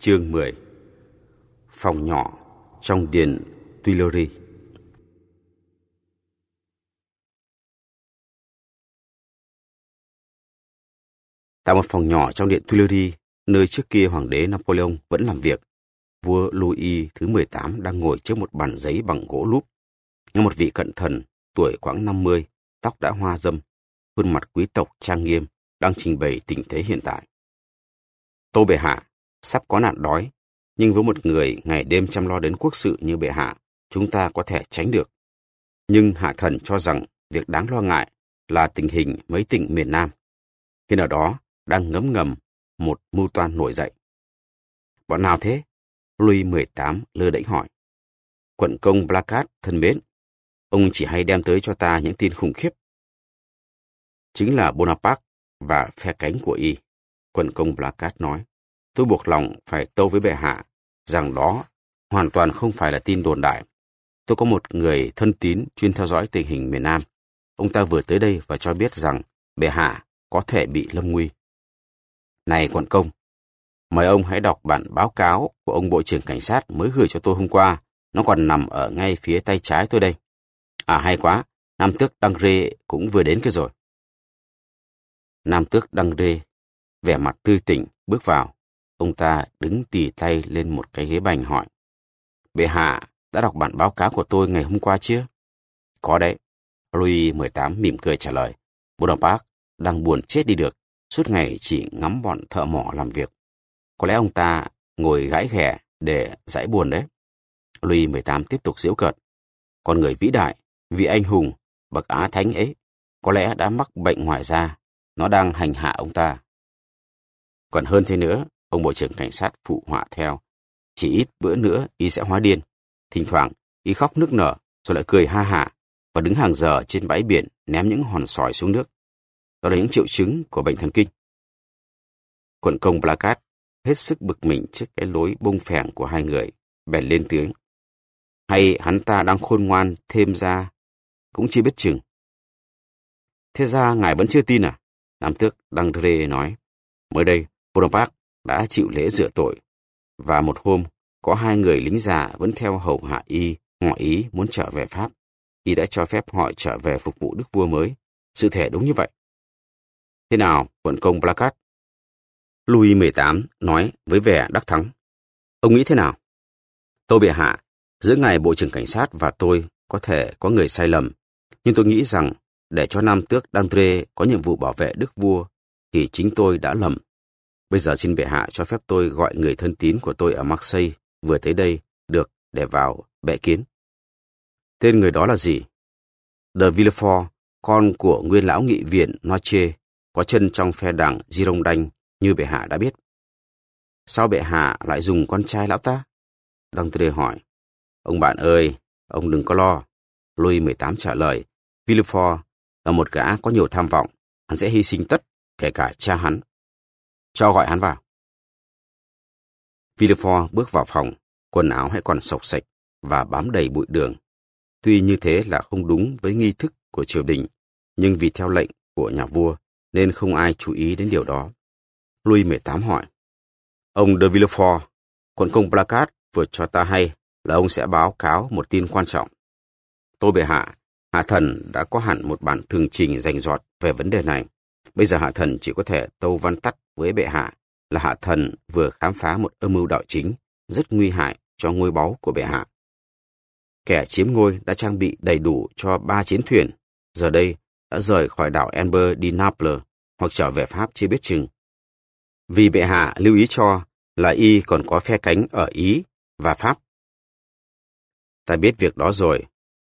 Chương 10 Phòng nhỏ trong điện Tuileries Tại một phòng nhỏ trong điện Tuileries, nơi trước kia hoàng đế Napoleon vẫn làm việc, vua Louis thứ 18 đang ngồi trước một bàn giấy bằng gỗ lúp. Như một vị cận thần, tuổi khoảng 50, tóc đã hoa dâm, khuôn mặt quý tộc trang nghiêm, đang trình bày tình thế hiện tại. Tô bệ hạ, sắp có nạn đói, nhưng với một người ngày đêm chăm lo đến quốc sự như bệ hạ, chúng ta có thể tránh được. Nhưng hạ thần cho rằng việc đáng lo ngại là tình hình mấy tỉnh miền Nam. Hiện ở đó đang ngấm ngầm một mưu toan nổi dậy. Bọn nào thế? Louis XVIII lơ đễnh hỏi. Quận công Blacard thân mến, ông chỉ hay đem tới cho ta những tin khủng khiếp. Chính là Bonaparte và phe cánh của y, quận công Blacard nói. Tôi buộc lòng phải tâu với bệ hạ rằng đó hoàn toàn không phải là tin đồn đại. Tôi có một người thân tín chuyên theo dõi tình hình miền Nam. Ông ta vừa tới đây và cho biết rằng bệ hạ có thể bị lâm nguy. Này quận công, mời ông hãy đọc bản báo cáo của ông Bộ trưởng Cảnh sát mới gửi cho tôi hôm qua. Nó còn nằm ở ngay phía tay trái tôi đây. À hay quá, Nam tước Đăng Rê cũng vừa đến kia rồi. Nam tước Đăng Rê, vẻ mặt tươi tỉnh, bước vào. Ông ta đứng tỉ tay lên một cái ghế bành hỏi. Bệ hạ đã đọc bản báo cáo của tôi ngày hôm qua chưa? Có đấy. Louis 18 mỉm cười trả lời. Bonaparte đang buồn chết đi được, suốt ngày chỉ ngắm bọn thợ mỏ làm việc. Có lẽ ông ta ngồi gãi ghẻ để giải buồn đấy. Louis 18 tiếp tục giễu cợt. Con người vĩ đại, vị anh hùng, bậc á thánh ấy, có lẽ đã mắc bệnh ngoài da, nó đang hành hạ ông ta. Còn hơn thế nữa, ông Bộ trưởng Cảnh sát phụ họa theo. Chỉ ít bữa nữa, y sẽ hóa điên. Thỉnh thoảng, y khóc nức nở, rồi lại cười ha hả và đứng hàng giờ trên bãi biển ném những hòn sỏi xuống nước. Đó là những triệu chứng của bệnh thần kinh. Quận công Placard hết sức bực mình trước cái lối bông phèn của hai người, bèn lên tiếng. Hay hắn ta đang khôn ngoan thêm ra, cũng chưa biết chừng. Thế ra ngài vẫn chưa tin à? Nam tước Đăng Rê nói. Mới đây, Bonaparte đã chịu lễ rửa tội. Và một hôm, có hai người lính già vẫn theo hầu hạ y, ngỏ ý muốn trở về Pháp. Y đã cho phép họ trở về phục vụ đức vua mới. Sự thể đúng như vậy. Thế nào, quận công Placard? Louis XVIII nói với vẻ đắc thắng. Ông nghĩ thế nào? Tôi bệ hạ, giữa ngày Bộ trưởng Cảnh sát và tôi có thể có người sai lầm. Nhưng tôi nghĩ rằng để cho Nam tước Dantre có nhiệm vụ bảo vệ đức vua thì chính tôi đã lầm. Bây giờ xin bệ hạ cho phép tôi gọi người thân tín của tôi ở Marseille vừa tới đây được để vào bệ kiến. Tên người đó là gì? De Villefort, con của nguyên lão nghị viện Noche, có chân trong phe đảng Girondin như bệ hạ đã biết. Sao bệ hạ lại dùng con trai lão ta? D'André hỏi. Ông bạn ơi, ông đừng có lo. Louis XVIII trả lời. Villefort là một gã có nhiều tham vọng. Hắn sẽ hy sinh tất, kể cả cha hắn. Cho gọi hắn vào. Villefort bước vào phòng, quần áo hãy còn sộc sạch và bám đầy bụi đường. Tuy như thế là không đúng với nghi thức của triều đình, nhưng vì theo lệnh của nhà vua nên không ai chú ý đến điều đó. Louis XVIII hỏi, Ông de Villefort, quận công Placard vừa cho ta hay là ông sẽ báo cáo một tin quan trọng. Tôi bệ hạ, hạ thần đã có hẳn một bản thường trình dành dọt về vấn đề này. Bây giờ hạ thần chỉ có thể tâu văn tắt với bệ hạ là hạ thần vừa khám phá một âm mưu đạo chính rất nguy hại cho ngôi báu của bệ hạ. Kẻ chiếm ngôi đã trang bị đầy đủ cho ba chiến thuyền, giờ đây đã rời khỏi đảo Amber đi Naples hoặc trở về Pháp chưa biết chừng. Vì bệ hạ lưu ý cho là y còn có phe cánh ở Ý và Pháp. Ta biết việc đó rồi,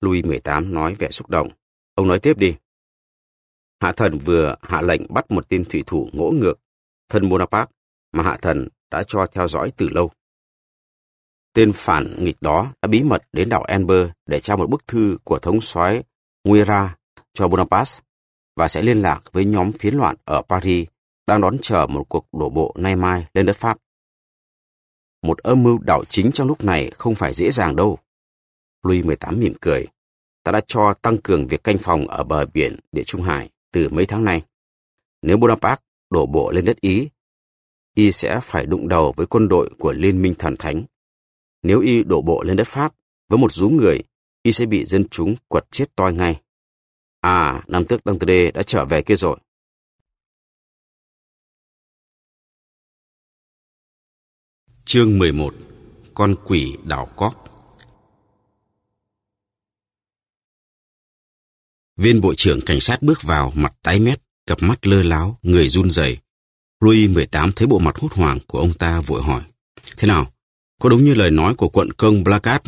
Louis XVIII nói vẻ xúc động. Ông nói tiếp đi. Hạ thần vừa hạ lệnh bắt một tên thủy thủ ngỗ ngược, thân Bonaparte, mà hạ thần đã cho theo dõi từ lâu. Tên phản nghịch đó đã bí mật đến đảo Amber để trao một bức thư của thống soái Nguira cho Bonaparte và sẽ liên lạc với nhóm phiến loạn ở Paris đang đón chờ một cuộc đổ bộ nay mai lên đất Pháp. Một âm mưu đảo chính trong lúc này không phải dễ dàng đâu. Louis XVIII mỉm cười. Ta đã cho tăng cường việc canh phòng ở bờ biển Địa Trung Hải từ mấy tháng nay. Nếu Bonaparte đổ bộ lên đất Ý, y sẽ phải đụng đầu với quân đội của Liên minh thần thánh. Nếu y đổ bộ lên đất Pháp với một rúm người, y sẽ bị dân chúng quật chết toi ngay. À, Nam tước Dantre đã trở về kia rồi. Chương 11 Con quỷ đảo cóp Viên bộ trưởng cảnh sát bước vào, mặt tái mét, cặp mắt lơ láo, người run rẩy. Louis 18 thấy bộ mặt hốt hoảng của ông ta vội hỏi. Thế nào? Có đúng như lời nói của quận công Blackard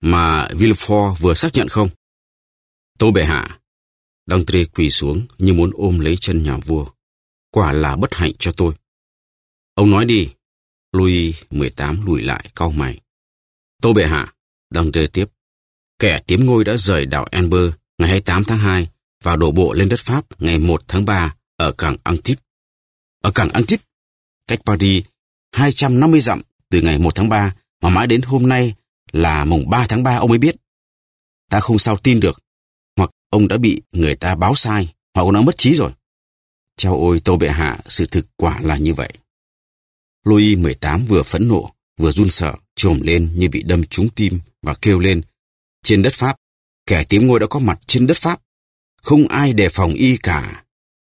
mà Villefort vừa xác nhận không? Tô bệ hạ. Dantre quỳ xuống như muốn ôm lấy chân nhà vua. Quả là bất hạnh cho tôi. Ông nói đi. Louis 18 lùi lại cau mày. Tô bệ hạ. Dantre tiếp. Kẻ tiếm ngôi đã rời đảo Amber ngày 28 tháng 2 và đổ bộ lên đất Pháp ngày 1 tháng 3 ở cảng Antibes. Ở cảng Antibes, cách Paris 250 dặm từ ngày 1 tháng 3 mà mãi đến hôm nay là mùng 3 tháng 3 ông mới biết. Ta không sao tin được, hoặc ông đã bị người ta báo sai, hoặc ông đã mất trí rồi. Chao ôi tô bệ hạ, sự thực quả là như vậy. Louis 18 vừa phẫn nộ, vừa run sợ, trồm lên như bị đâm trúng tim và kêu lên. Trên đất Pháp, kẻ tím ngôi đã có mặt trên đất Pháp. Không ai đề phòng y cả.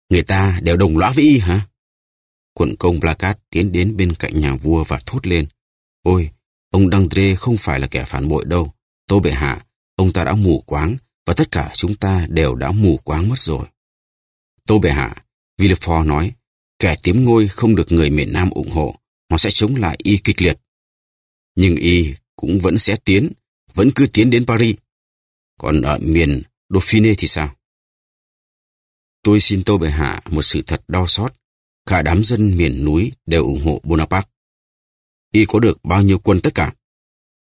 Người ta đều đồng lõa với y hả? Quận công Blacat tiến đến bên cạnh nhà vua và thốt lên. Ôi, ông Dandre không phải là kẻ phản bội đâu. Tô bệ hạ, ông ta đã mù quáng và tất cả chúng ta đều đã mù quáng mất rồi. Tô bệ hạ, Villefort nói, kẻ tiếm ngôi không được người miền Nam ủng hộ, họ sẽ chống lại y kịch liệt. Nhưng y cũng vẫn sẽ tiến, vẫn cứ tiến đến Paris. Còn ở miền Dauphine thì sao? Tôi xin Tô Bệ Hạ một sự thật đau xót. Cả đám dân miền núi đều ủng hộ Bonaparte. Y có được bao nhiêu quân tất cả?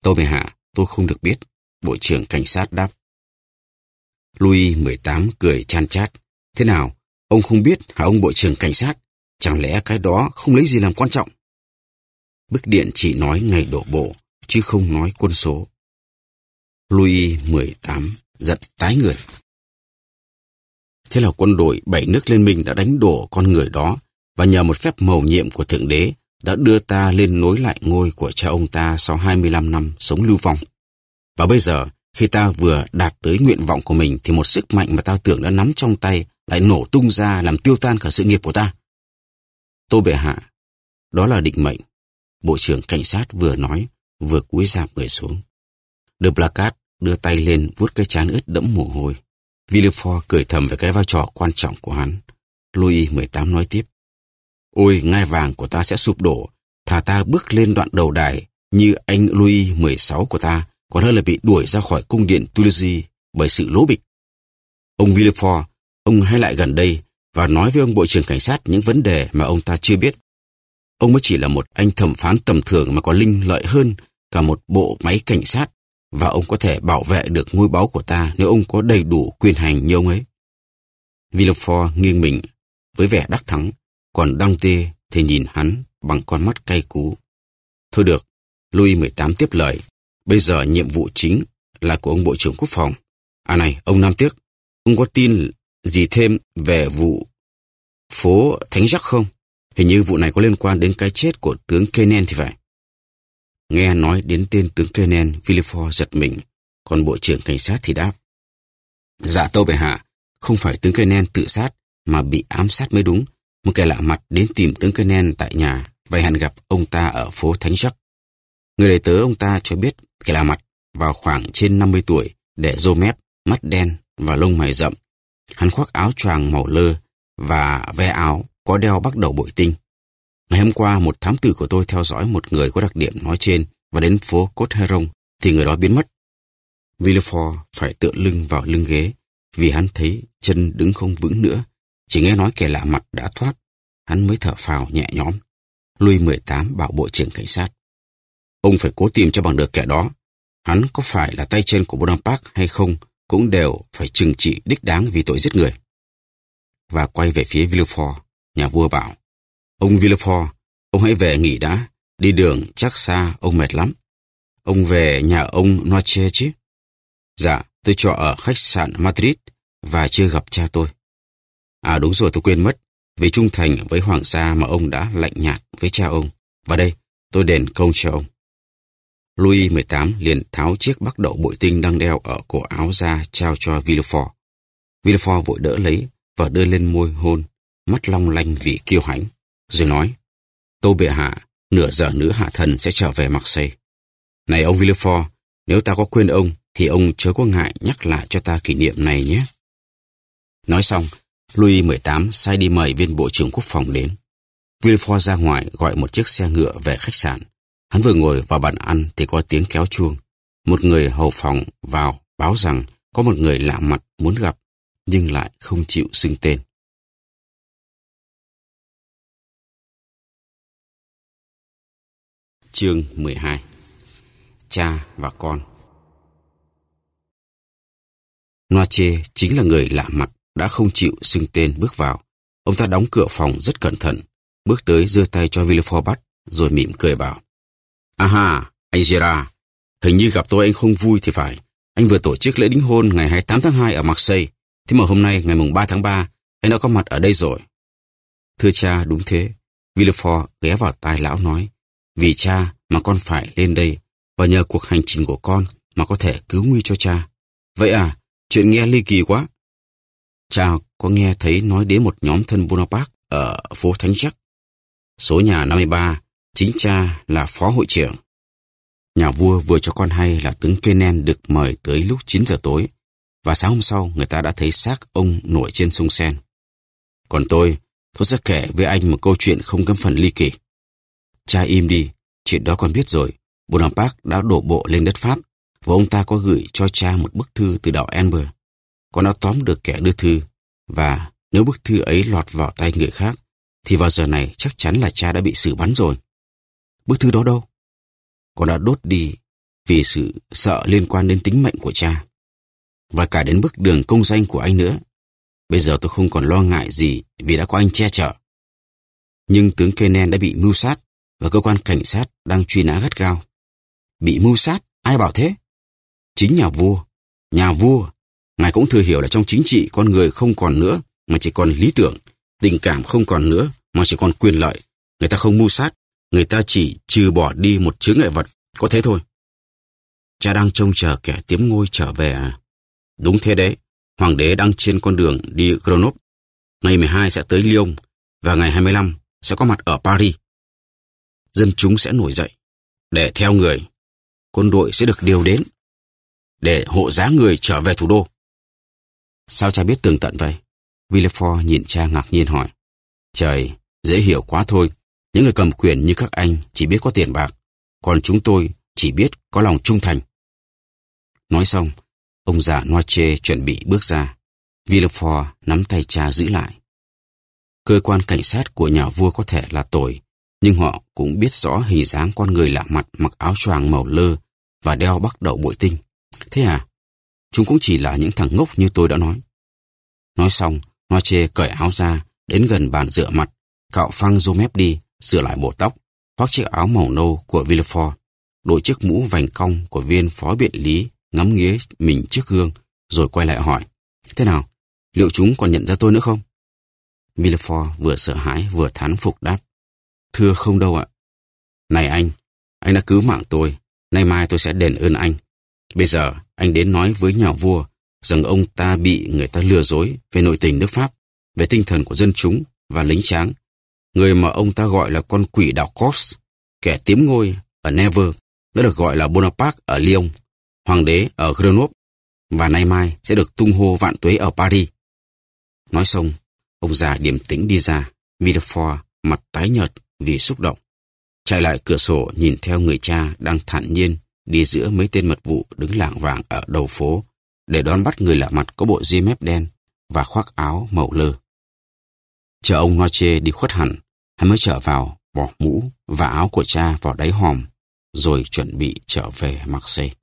Tô Bệ Hạ, tôi không được biết. Bộ trưởng Cảnh sát đáp. Louis XVIII cười chan chát. Thế nào? Ông không biết hả ông Bộ trưởng Cảnh sát? Chẳng lẽ cái đó không lấy gì làm quan trọng? Bức điện chỉ nói ngày đổ bộ, chứ không nói quân số. Louis XVIII giận tái người. Thế là quân đội bảy nước liên minh đã đánh đổ con người đó và nhờ một phép mầu nhiệm của Thượng Đế đã đưa ta lên nối lại ngôi của cha ông ta sau 25 năm sống lưu vong. Và bây giờ, khi ta vừa đạt tới nguyện vọng của mình thì một sức mạnh mà ta tưởng đã nắm trong tay lại nổ tung ra làm tiêu tan cả sự nghiệp của ta. Tô Bệ Hạ, đó là định mệnh. Bộ trưởng Cảnh sát vừa nói, vừa cúi giảm người xuống. De Placat đưa tay lên vuốt cái chán ướt đẫm mồ hôi. Villefort cười thầm về cái vai trò quan trọng của hắn. Louis XVIII nói tiếp. Ôi, ngai vàng của ta sẽ sụp đổ. Thà ta bước lên đoạn đầu đài như anh Louis XVI của ta, còn hơn là bị đuổi ra khỏi cung điện Tuileries bởi sự lố bịch. Ông Villefort, ông hãy lại gần đây và nói với ông Bộ trưởng Cảnh sát những vấn đề mà ông ta chưa biết. Ông mới chỉ là một anh thẩm phán tầm thường mà có linh lợi hơn cả một bộ máy cảnh sát và ông có thể bảo vệ được ngôi báu của ta nếu ông có đầy đủ quyền hành như ông ấy. Villefort nghiêng mình với vẻ đắc thắng, còn Dante thì nhìn hắn bằng con mắt cay cú. Thôi được, Louis XVIII tiếp lời. Bây giờ nhiệm vụ chính là của ông Bộ trưởng Quốc phòng. À này, ông Nam Tiếc, ông có tin gì thêm về vụ phố Thánh Giác không? Hình như vụ này có liên quan đến cái chết của tướng Kenen thì phải. Nghe nói đến tên tướng Kenen, Villefort giật mình, còn Bộ trưởng Cảnh sát thì đáp. Dạ tâu bệ hạ, không phải tướng Kenen tự sát, mà bị ám sát mới đúng. Một kẻ lạ mặt đến tìm tướng Kenen tại nhà và hẹn gặp ông ta ở phố Thánh Sắc. Người đầy tớ ông ta cho biết kẻ lạ mặt vào khoảng trên 50 tuổi, để rô mép, mắt đen và lông mày rậm. Hắn khoác áo choàng màu lơ và ve áo có đeo bắt đầu bội tinh. Ngày hôm qua, một thám tử của tôi theo dõi một người có đặc điểm nói trên và đến phố Cốt Heron thì người đó biến mất. Villefort phải tựa lưng vào lưng ghế vì hắn thấy chân đứng không vững nữa. Chỉ nghe nói kẻ lạ mặt đã thoát, hắn mới thở phào nhẹ nhõm. Louis 18 bảo bộ trưởng cảnh sát. Ông phải cố tìm cho bằng được kẻ đó. Hắn có phải là tay chân của Bonaparte hay không cũng đều phải trừng trị đích đáng vì tội giết người. Và quay về phía Villefort, nhà vua bảo. Ông Villefort, ông hãy về nghỉ đã. Đi đường chắc xa, ông mệt lắm. Ông về nhà ông Noche chứ? Dạ, tôi trọ ở khách sạn Madrid và chưa gặp cha tôi. À đúng rồi, tôi quên mất. vì trung thành với hoàng gia mà ông đã lạnh nhạt với cha ông. Và đây, tôi đền công cho ông. Louis XVIII liền tháo chiếc bắc đậu bội tinh đang đeo ở cổ áo ra trao cho Villefort. Villefort vội đỡ lấy và đưa lên môi hôn, mắt long lanh vì kiêu hãnh, rồi nói, Tô bệ hạ, nửa giờ nữa hạ thần sẽ trở về Marseille. Này ông Villefort, nếu ta có quên ông, thì ông chớ có ngại nhắc lại cho ta kỷ niệm này nhé. Nói xong, Louis XVIII sai đi mời viên bộ trưởng quốc phòng đến. Villefort ra ngoài gọi một chiếc xe ngựa về khách sạn. Hắn vừa ngồi vào bàn ăn thì có tiếng kéo chuông. Một người hầu phòng vào báo rằng có một người lạ mặt muốn gặp, nhưng lại không chịu xưng tên. Chương 12 Cha và con Noache chính là người lạ mặt đã không chịu xưng tên bước vào. Ông ta đóng cửa phòng rất cẩn thận, bước tới giơ tay cho Villefort bắt, rồi mỉm cười bảo. "Aha, anh Gerard, hình như gặp tôi anh không vui thì phải. Anh vừa tổ chức lễ đính hôn ngày 28 tháng 2 ở Marseille, thế mà hôm nay ngày mùng 3 tháng 3, anh đã có mặt ở đây rồi. Thưa cha, đúng thế. Villefort ghé vào tai lão nói, vì cha mà con phải lên đây, và nhờ cuộc hành trình của con mà có thể cứu nguy cho cha. Vậy à, chuyện nghe ly kỳ quá. Cha có nghe thấy nói đến một nhóm thân Bonaparte ở phố Thánh Chắc. Số nhà 53, chính cha là phó hội trưởng. Nhà vua vừa cho con hay là tướng Kenen được mời tới lúc 9 giờ tối, và sáng hôm sau người ta đã thấy xác ông nổi trên sông Sen. Còn tôi, tôi sẽ kể với anh một câu chuyện không cấm phần ly kỳ. Cha im đi, chuyện đó con biết rồi. Bonaparte đã đổ bộ lên đất Pháp, và ông ta có gửi cho cha một bức thư từ đảo Amber. Con đã tóm được kẻ đưa thư, và nếu bức thư ấy lọt vào tay người khác, thì vào giờ này chắc chắn là cha đã bị xử bắn rồi. Bức thư đó đâu? Con đã đốt đi vì sự sợ liên quan đến tính mệnh của cha. Và cả đến bức đường công danh của anh nữa. Bây giờ tôi không còn lo ngại gì vì đã có anh che chở. Nhưng tướng Kenen đã bị mưu sát và cơ quan cảnh sát đang truy nã gắt gao. Bị mưu sát? Ai bảo thế? Chính nhà vua. Nhà vua. Ngài cũng thừa hiểu là trong chính trị con người không còn nữa mà chỉ còn lý tưởng, tình cảm không còn nữa mà chỉ còn quyền lợi. Người ta không mưu sát, người ta chỉ trừ bỏ đi một chướng ngại vật, có thế thôi. Cha đang trông chờ kẻ tiếm ngôi trở về à? Đúng thế đấy, hoàng đế đang trên con đường đi Grenoble. Ngày 12 sẽ tới Lyon và ngày 25 sẽ có mặt ở Paris. Dân chúng sẽ nổi dậy để theo người. Quân đội sẽ được điều đến để hộ giá người trở về thủ đô. Sao cha biết tường tận vậy? Villefort nhìn cha ngạc nhiên hỏi. Trời, dễ hiểu quá thôi. Những người cầm quyền như các anh chỉ biết có tiền bạc, còn chúng tôi chỉ biết có lòng trung thành. Nói xong, ông già Noache chuẩn bị bước ra. Villefort nắm tay cha giữ lại. Cơ quan cảnh sát của nhà vua có thể là tội, nhưng họ cũng biết rõ hình dáng con người lạ mặt mặc áo choàng màu lơ và đeo bắt đậu bội tinh. Thế à? Chúng cũng chỉ là những thằng ngốc như tôi đã nói. Nói xong, Noche cởi áo ra, đến gần bàn rửa mặt, cạo phăng rô mép đi, rửa lại bộ tóc, khoác chiếc áo màu nâu của Villefort, đội chiếc mũ vành cong của viên phó biện lý, ngắm nghía mình trước gương, rồi quay lại hỏi. Thế nào? Liệu chúng còn nhận ra tôi nữa không? Villefort vừa sợ hãi vừa thán phục đáp. Thưa không đâu ạ. Này anh, anh đã cứu mạng tôi, nay mai tôi sẽ đền ơn anh. Bây giờ anh đến nói với nhà vua rằng ông ta bị người ta lừa dối về nội tình nước Pháp, về tinh thần của dân chúng và lính tráng. Người mà ông ta gọi là con quỷ đảo Corse, kẻ tiếm ngôi ở Never, đã được gọi là Bonaparte ở Lyon, hoàng đế ở Grenoble, và nay mai sẽ được tung hô vạn tuế ở Paris. Nói xong, ông già điềm tĩnh đi ra, Villefort mặt tái nhợt vì xúc động. Chạy lại cửa sổ nhìn theo người cha đang thản nhiên đi giữa mấy tên mật vụ đứng lạng vàng ở đầu phố để đón bắt người lạ mặt có bộ ria mép đen và khoác áo màu lơ. Chờ ông Noche đi khuất hẳn, hắn mới trở vào, bỏ mũ và áo của cha vào đáy hòm, rồi chuẩn bị trở về Marseille.